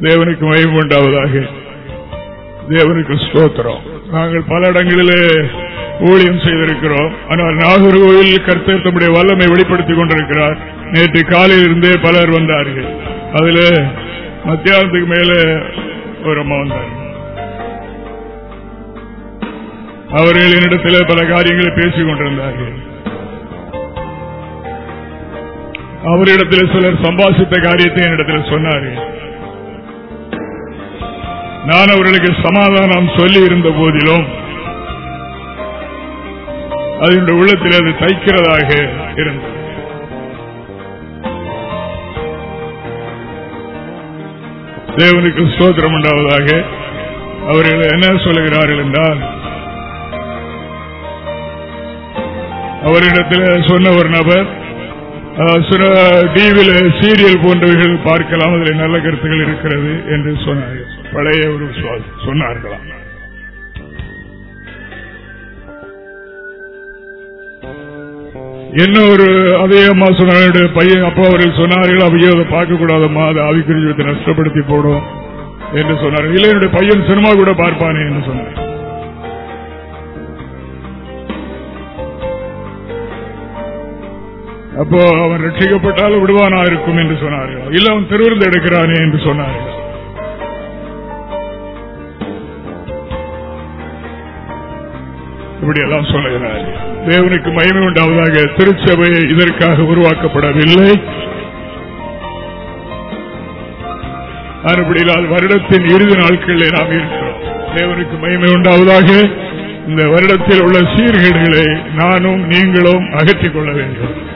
தேவனுக்கு மயம் உண்டாவதாக. தேவனுக்கு ஸ்தோத்திரம். நாங்கள் பல இடங்களிலே ஊழியம் செய்திருக்கிறோம். ஆனால் நாகர்கோவில் கர்த்தர் தம்முடைய வல்லமை வெளிப்படுத்திக் கொண்டிருக்கிறார். நேற்று காலையில் இருந்தே பலர் வந்தார்கள். அதுல மத்தியானத்துக்கு மேல ஒரு அம்மா வந்தார். அவர்கள் என்னிடத்தில் பல காரியங்களை பேசிக் கொண்டிருந்தார்கள். அவரிடத்தில் சிலர் சம்பாசித்த காரியத்தை என்னிடத்தில் சொன்னார்கள். நான் அவர்களுக்கு சமாதானம் சொல்லி இருந்த போதிலும் அதனுடைய உள்ளத்தில் அது தைக்கிறதாக இருந்தது. தேவனுக்கு சோதரம் உண்டாவதாக அவர்கள் என்ன சொல்லுகிறார்கள் என்றால் அவரிடத்தில் சொன்ன ஒரு நபர் டிவியில் சீரியல் போன்றவைகள் பார்க்கலாம். அதில் நல்ல கருத்துகள் இருக்கிறது என்று சொன்னார்கள். பழைய ஒரு சொன்னார்களாம் என்ன ஒரு அதே அம்மா சொன்னாருடைய பையன் அப்பா அவர்கள் சொன்னார்கள் அவையோ அதை பார்க்க கூடாதம்மா அதை ஆவிக்குரிய நஷ்டப்படுத்தி போடும் என்று சொன்னார்கள். இல்லை என்னுடைய பையன் சினிமா கூட பார்ப்பானே என்று சொன்னார். அப்போ அவன் ரட்சிக்கப்பட்டால் விடுவானா இருக்கும் என்று சொன்னார்கள். இல்ல அவன் திருவிருந்து எடுக்கிறானே என்று சொன்னார்கள். இப்படி எல்லாம் சொல்லுகிறார். தேவனுக்கு மயமை உண்டாவதாக திருச்சபை இதற்காக உருவாக்கப்படவில்லை. மறுபடியால் வருடத்தின் இறுதி நாட்களில் நாம் இருக்கிறோம். தேவனுக்கு மயமை உண்டாவதாக இந்த வருடத்தில் உள்ள சீர்கேடுகளை நானும் நீங்களும் அகற்றிக் கொள்ள வேண்டும்.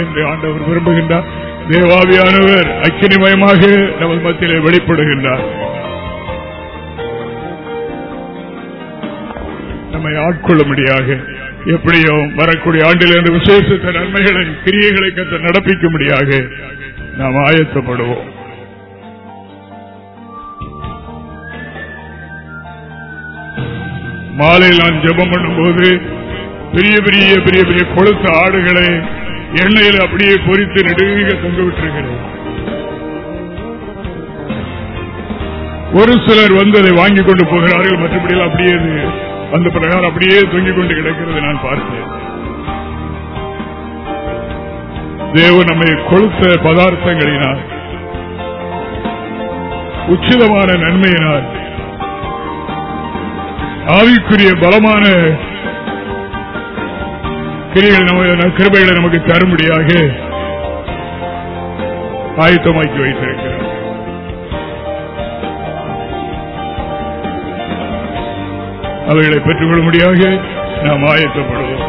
என்று ஆண்டவர் விரும்புகின்றார். தேவாவியானவர் அக்கினிமயமாக நமது மத்தியிலே வெளிப்படுகின்றார். நம்மை ஆட்கொள்ளும்படியாக எப்படியோ வரக்கூடிய ஆண்டில் என்று விசேஷத்த நன்மைகளை கிரியைகளை கற்று நடப்பிக்கும்படியாக நாம் ஆயத்தப்படுவோம். மாலையில் நான் ஜெபம் பண்ணும்போது பெரிய பெரிய பெரிய பெரிய கொழுத்த ஆடுகளை எண்ணெயில் அப்படியே பொறித்து நெடுக தொங்க விட்டிருக்கிறது ஒரு சிலர் வந்து அதை வாங்கி கொண்டு போகிறார்கள். மற்றபடி அப்படியே அந்த பிரகாரம் அப்படியே தொங்கிக் கொண்டு கிடக்கிறது நான் பார்த்தேன். தேவன் நம்மை கொளுத்த பதார்த்தங்களினால் உச்சிதமான நன்மையினால் ஆவிக்குரிய பலமான கிருபைகளை நமக்கு தரும்படியாக ஆயத்தமாக்கி வைத்திருக்கிறார் அவைகளை பெற்றுக்கொள்ளும்படியாக நாம் ஆயத்தப்படுவோம்.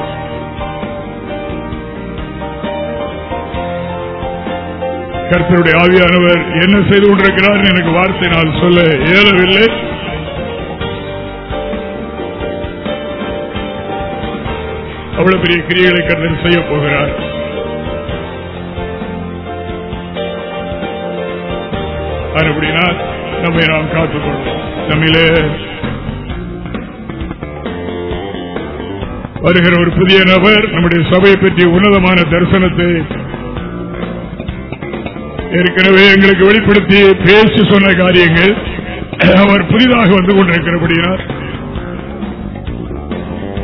கர்த்தருடைய ஆவியானவர் என்ன செய்து கொண்டிருக்கிறார் எனக்கு வார்த்தை நான் சொல்ல இயலவில்லை. அவ்வளவு பெரிய கிரியைகளை கர்த்தர் செய்ய போகிறார். அப்படின்னா நம்மை நாம் காத்துக்கொள்வோம். நம்மிலே வருகிற ஒரு புதிய நபர் நம்முடைய சபையை பற்றிய உன்னதமான தரிசனத்தை ஏற்கனவே எங்களுக்கு வெளிப்படுத்தி பேசி சொன்ன காரியங்கள் அவர் புதிதாக வந்து கொண்டிருக்கிறபடியார்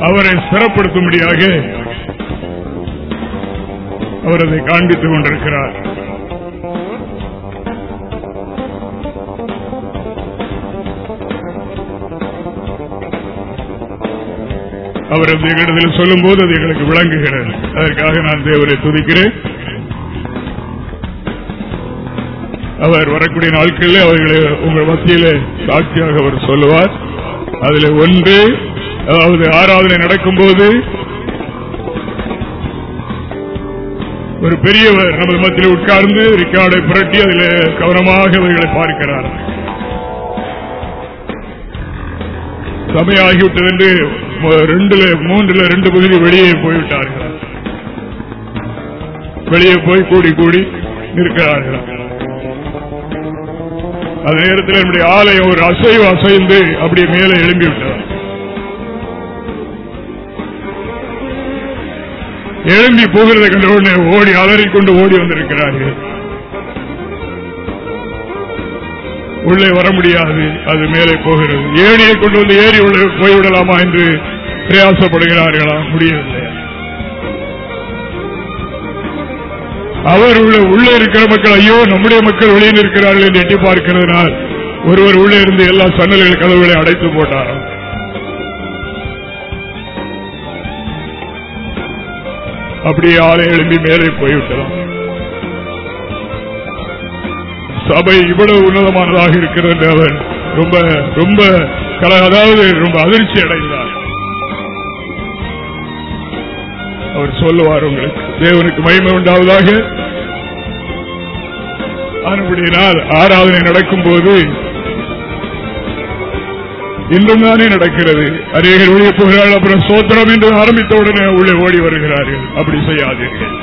அவரை சிறப்படுத்தும்படியாக அவர் அதை காண்பித்துக் கொண்டிருக்கிறார். அவர் அந்த இடத்தில் சொல்லும் போது அது எங்களுக்கு விளங்குகிறது. அதற்காக நான் தேவரை துதிக்கிறேன். அவர் வரக்கூடிய நாட்களில் அவர்களை உங்கள் மத்தியிலே சாட்சியாக அவர் சொல்லுவார். அதில் ஒன்று அதாவது ஆராதனை நடக்கும் போது ஒரு பெரியவர் நமது மத்தியில் உட்கார்ந்து ரிக்கார்டை புரட்டி அதில் கவனமாக அவர்களை பார்க்கிறார். ஆகிவிட்டது என்று ரெண்டுல மூன்றுல ரெண்டு பகுதி வெளியே போய்விட்டார்கள். வெளியே போய் கூடி கூடி நிற்கிறார்கள். அந்த நேரத்தில் என்னுடைய ஆலயம் ஒரு அசைவு அசைந்து அப்படியே மேலே எழும்பிவிட்டார் எழும்பி போகிறதை கண்ட உடனே ஓடி அலறிக்கொண்டு ஓடி வந்திருக்கிறார்கள். உள்ளே வர முடியாது அது மேலே போகிறது. ஏணியை கொண்டு வந்து ஏறி உள்ள போய்விடலாமா என்று பிரயாசப்படுகிறார்களா? முடியவில்லை. அவர் உள்ள உள்ளே இருக்கிற மக்கள் ஐயோ நம்முடைய மக்கள் வெளியே இருக்கிறார்கள் என்று எட்டி பார்க்கிறதுனால் ஒருவர் உள்ளே இருந்து எல்லா சன்னல்கள் கதவுகளை அடைத்து போட்டாராம். அப்படியே ஆலை எழும்பி மேலே போய்விட்டதாம் சபை இவ்வளவு உன்னதமானதாக இருக்கிறது அவன் ரொம்ப ரொம்ப அதாவது ரொம்ப அதிர்ச்சி அடைந்தார். அவர் சொல்லுவார் உங்களுக்கு தேவனுக்கு மகிமை உண்டாவதாக. அப்படினால் ஆராதனை நடக்கும் போது இன்றும் தானே நடக்கிறது. அநேகர் வெளியே போகிறார்கள் அப்புறம் சோத்திரம் என்று ஆரம்பித்தவுடனே உள்ளே ஓடி வருகிறார்கள். அப்படி செய்யாதீர்கள்.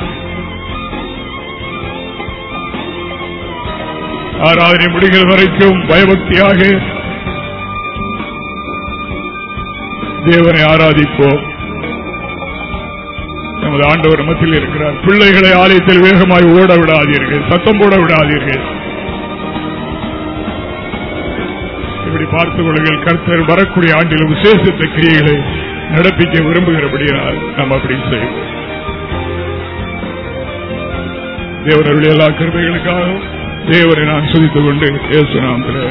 ஆராதனை முடிகிற வரைக்கும் பயபக்தியாக தேவனை ஆராதிப்போம். நமது ஆண்டவர் மத்தியில் இருக்கிறார். பிள்ளைகளை ஆலயத்தில் வேகமாய் ஓட விடாதீர்கள் சத்தம் போட விடாதீர்கள். பார்த்துக் கொள்ளுங்கள் கர்த்தர் வரக்கூடிய ஆண்டில் விசேஷத்த கிரியைகளை நடப்பிக்க விரும்புகிறபடியால் நாம் அப்படி செய்வோம். தேவனுடைய எல்லா கருமைகளுக்காகவும் தேவரை நான் சுதித்துக் கொண்டு இயேசு நாமத்தில்